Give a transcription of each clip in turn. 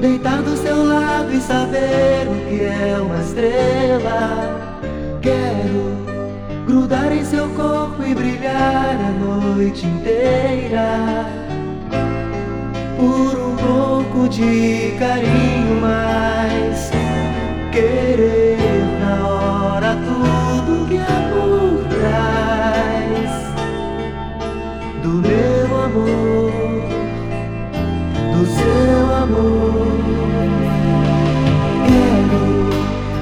Deitar do seu lado e saber o que é uma estrela. Quero grudar em seu corpo e brilhar a noite inteira. Por um pouco de carinho, mas querer na hora tudo que há por trás do meu amor, do seu Quero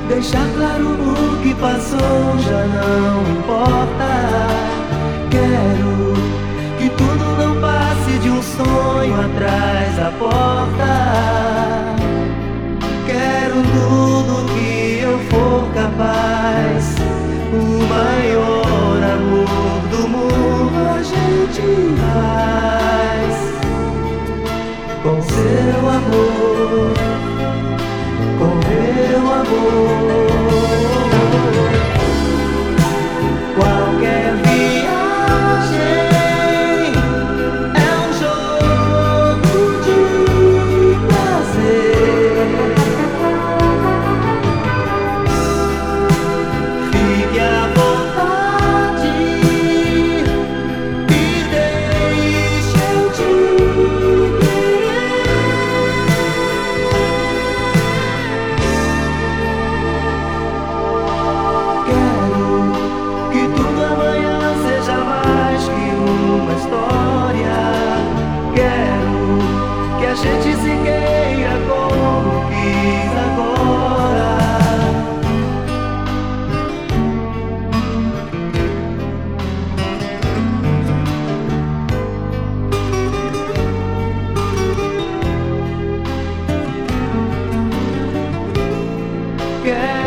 deixar claro o que passou, já não importa. Com seu amor, com meu amor.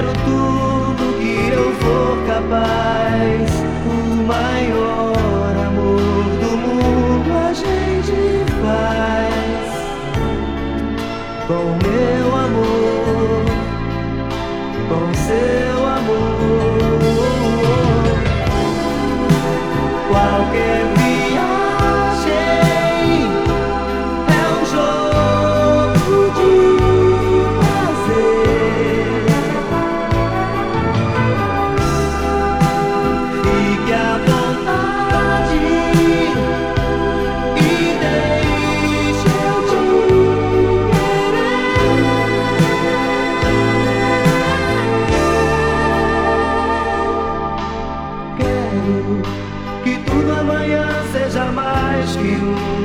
Quero tudo que eu for capaz. O maior amor do mundo a gente faz. Com meu amor, com seu amor. Qualquer viagem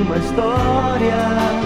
uma história.